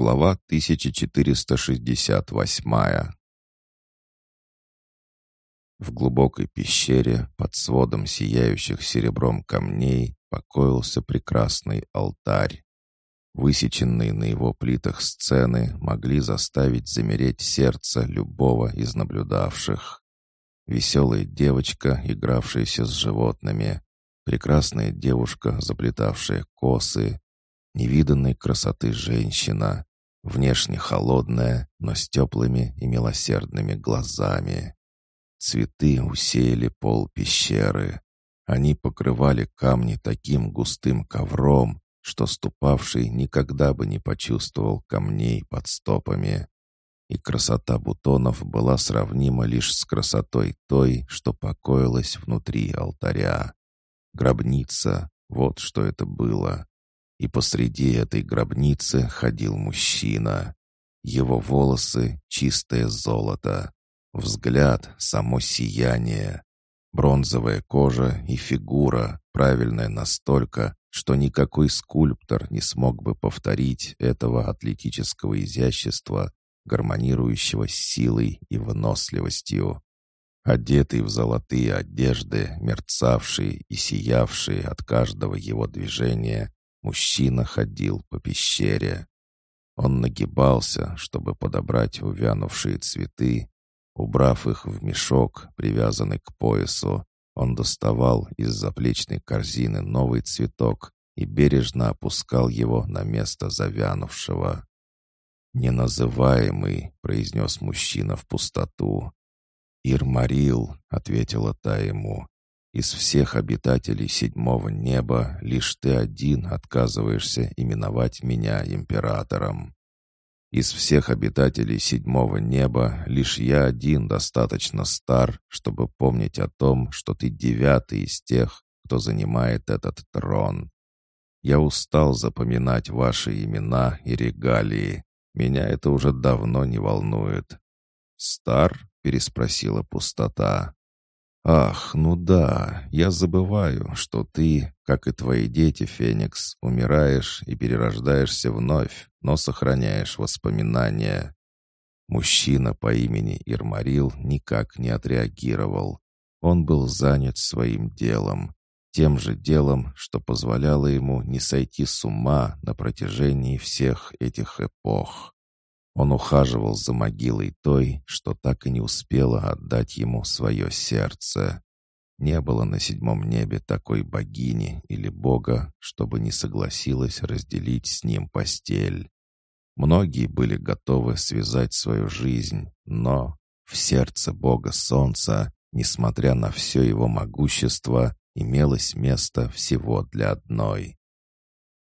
Глава 1468 В глубокой пещере под сводом сияющих серебром камней покоился прекрасный алтарь. Высеченные на его плитах сцены могли заставить замереть сердце любого из наблюдавших. Веселая девочка, игравшаяся с животными, прекрасная девушка, заплетавшая косы, невиданной красоты женщина, внешне холодная, но с теплыми и милосердными глазами. Цветы усеяли пол пещеры. Они покрывали камни таким густым ковром, что ступавший никогда бы не почувствовал камней под стопами и красота бутонов была сравнима лишь с красотой той, что покоилась внутри алтаря. Гробница — вот что это было. И посреди этой гробницы ходил мужчина. Его волосы — чистое золото. Взгляд — само сияние. Бронзовая кожа и фигура, правильная настолько, что никакой скульптор не смог бы повторить этого атлетического изящества гармонирующего с силой и выносливостью. Одетый в золотые одежды, мерцавшие и сиявшие от каждого его движения, мужчина ходил по пещере. Он нагибался, чтобы подобрать увянувшие цветы. Убрав их в мешок, привязанный к поясу, он доставал из заплечной корзины новый цветок и бережно опускал его на место завянувшего. «Неназываемый», — произнес мужчина в пустоту. «Ирмарил», — ответила та ему, — «из всех обитателей седьмого неба лишь ты один отказываешься именовать меня императором. Из всех обитателей седьмого неба лишь я один достаточно стар, чтобы помнить о том, что ты девятый из тех, кто занимает этот трон. Я устал запоминать ваши имена и регалии, меня это уже давно не волнует. «Стар?» — переспросила пустота. «Ах, ну да, я забываю, что ты, как и твои дети, Феникс, умираешь и перерождаешься вновь, но сохраняешь воспоминания». Мужчина по имени Ирмарил никак не отреагировал. Он был занят своим делом, тем же делом, что позволяло ему не сойти с ума на протяжении всех этих эпох. Он ухаживал за могилой той, что так и не успела отдать ему свое сердце. Не было на седьмом небе такой богини или бога, чтобы не согласилась разделить с ним постель. Многие были готовы связать свою жизнь, но в сердце бога солнца, несмотря на все его могущество, имелось место всего для одной.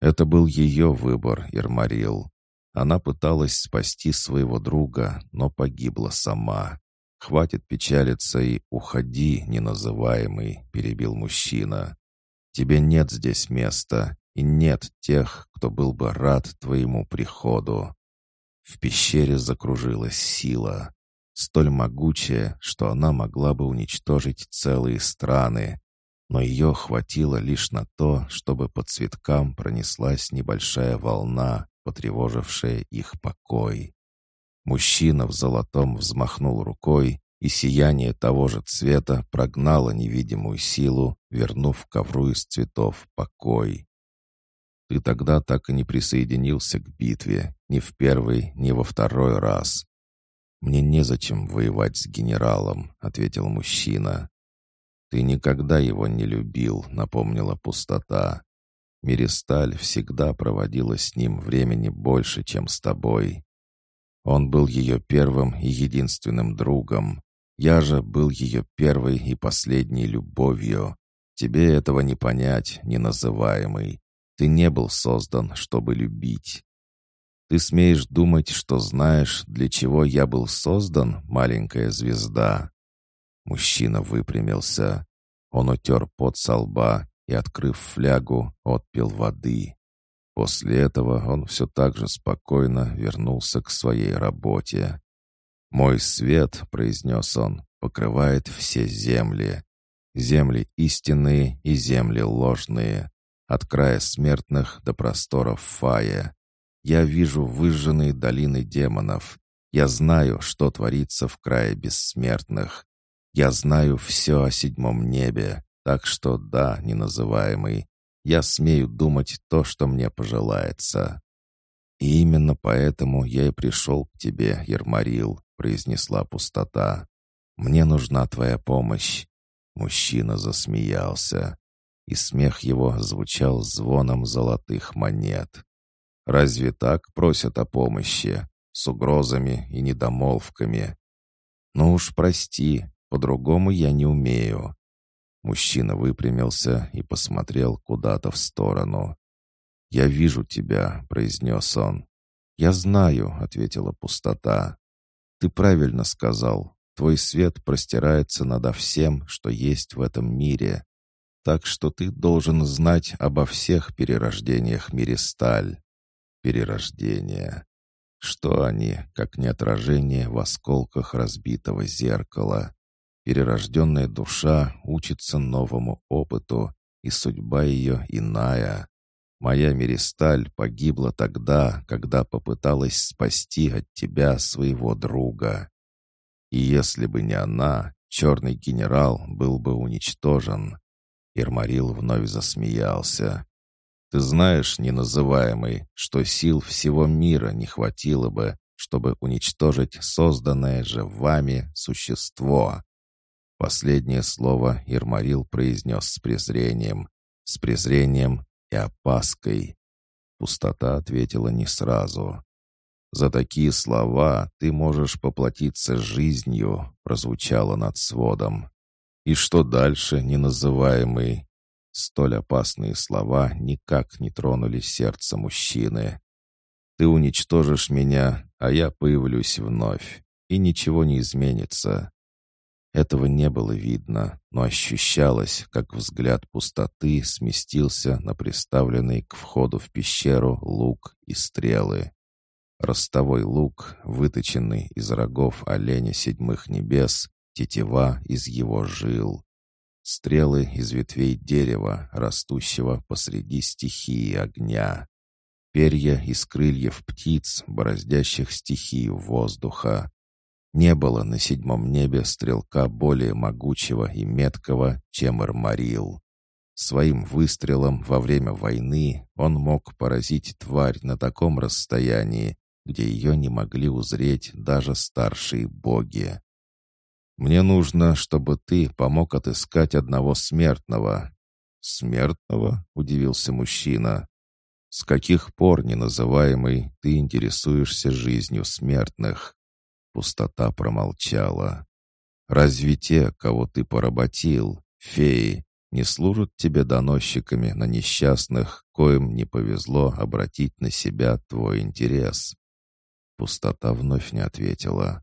Это был ее выбор, Ирмарил. Она пыталась спасти своего друга, но погибла сама. «Хватит печалиться и уходи, неназываемый», — перебил мужчина. «Тебе нет здесь места, и нет тех, кто был бы рад твоему приходу». В пещере закружилась сила, столь могучая, что она могла бы уничтожить целые страны, но ее хватило лишь на то, чтобы по цветкам пронеслась небольшая волна, потревожившая их покой. Мужчина в золотом взмахнул рукой, и сияние того же цвета прогнало невидимую силу, вернув ковру из цветов покой. Ты тогда так и не присоединился к битве, ни в первый, ни во второй раз. «Мне незачем воевать с генералом», — ответил мужчина. «Ты никогда его не любил», — напомнила пустота. «Миристаль всегда проводила с ним времени больше, чем с тобой. Он был ее первым и единственным другом. Я же был ее первой и последней любовью. Тебе этого не понять, неназываемый. Ты не был создан, чтобы любить. Ты смеешь думать, что знаешь, для чего я был создан, маленькая звезда?» Мужчина выпрямился. Он утер пот со лба и, открыв флягу, отпил воды. После этого он все так же спокойно вернулся к своей работе. «Мой свет», — произнес он, — «покрывает все земли. Земли истинные и земли ложные, от края смертных до просторов Фая. Я вижу выжженные долины демонов. Я знаю, что творится в крае бессмертных. Я знаю все о седьмом небе, так что да, неназываемый, я смею думать то, что мне пожелается. И именно поэтому я и пришел к тебе, Ермарил, произнесла пустота. Мне нужна твоя помощь. Мужчина засмеялся, и смех его звучал звоном золотых монет. Разве так просят о помощи? С угрозами и недомолвками? Ну уж прости, по-другому я не умею. Мужчина выпрямился и посмотрел куда-то в сторону. «Я вижу тебя», — произнес он. «Я знаю», — ответила пустота. «Ты правильно сказал. Твой свет простирается надо всем, что есть в этом мире. Так что ты должен знать обо всех перерождениях Миристаль. Перерождения. Что они, как не отражение в осколках разбитого зеркала? Перерожденная душа учится новому опыту, и судьба ее иная. Моя Миристаль погибла тогда, когда попыталась спасти от тебя своего друга. И если бы не она, черный генерал был бы уничтожен. Ирмарил вновь засмеялся. Ты знаешь, неназываемый, что сил всего мира не хватило бы, чтобы уничтожить созданное же вами существо. Последнее слово Ирмарил произнес с презрением. С презрением и опаской. Пустота ответила не сразу. «За такие слова ты можешь поплатиться жизнью», прозвучало над сводом. «И что дальше, неназываемый?» Столь опасные слова никак не тронули сердце мужчины. «Ты уничтожишь меня, а я появлюсь вновь, и ничего не изменится». Этого не было видно, но ощущалось, как взгляд пустоты сместился на приставленный к входу в пещеру лук и стрелы. Ростовой лук, выточенный из рогов оленя седьмых небес, тетива из его жил. Стрелы из ветвей дерева, растущего посреди стихии огня. Перья из крыльев птиц, бороздящих стихию воздуха. Не было на седьмом небе стрелка более могучего и меткого, чем Армарил. Своим выстрелом во время войны он мог поразить тварь на таком расстоянии, где ее не могли узреть даже старшие боги. Мне нужно, чтобы ты помог отыскать одного смертного». «Смертного?» — удивился мужчина. «С каких пор, неназываемый, ты интересуешься жизнью смертных?» Пустота промолчала. «Разве те, кого ты поработил, феи, не служат тебе доносчиками на несчастных, коим не повезло обратить на себя твой интерес?» Пустота вновь не ответила.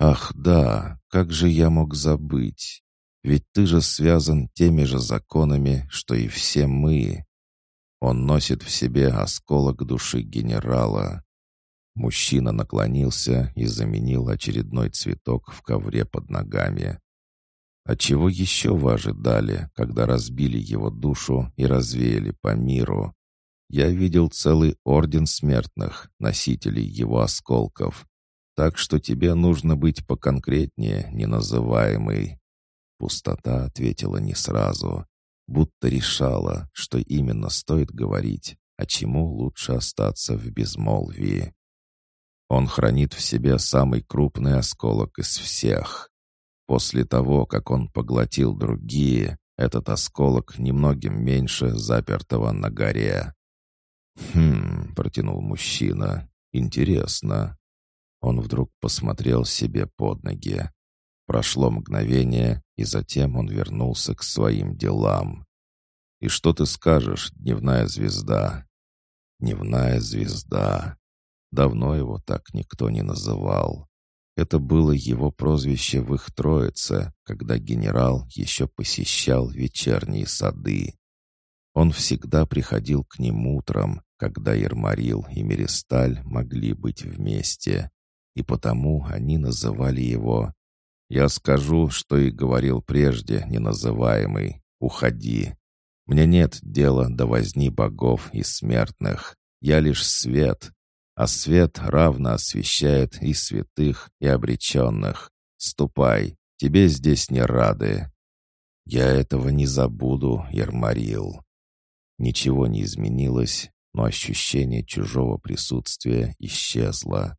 «Ах, да, как же я мог забыть? Ведь ты же связан теми же законами, что и все мы. Он носит в себе осколок души генерала». Мужчина наклонился и заменил очередной цветок в ковре под ногами. А чего еще вы ожидали, когда разбили его душу и развеяли по миру? Я видел целый орден смертных, носителей его осколков, так что тебе нужно быть поконкретнее, неназываемый». Пустота ответила не сразу, будто решала, что именно стоит говорить, а чему лучше остаться в безмолвии. Он хранит в себе самый крупный осколок из всех. После того, как он поглотил другие, этот осколок немногим меньше запертого на горе. «Хм», — протянул мужчина, — «интересно. Он вдруг посмотрел себе под ноги. Прошло мгновение, и затем он вернулся к своим делам. «И что ты скажешь, дневная звезда?» «Дневная звезда». Давно его так никто не называл. Это было его прозвище в их троице, когда генерал еще посещал вечерние сады. Он всегда приходил к ним утром, когда Ермарил и Меристаль могли быть вместе и потому они называли его... Я скажу, что и говорил прежде, неназываемый. Уходи. Мне нет дела до возни богов и смертных. Я лишь свет, а свет равно освещает и святых, и обреченных. Ступай, тебе здесь не рады». «Я этого не забуду, Ермарил». Ничего не изменилось, но ощущение чужого присутствия исчезло.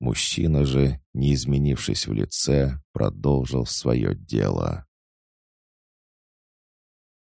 Мужчина же, не изменившись в лице, продолжил свое дело.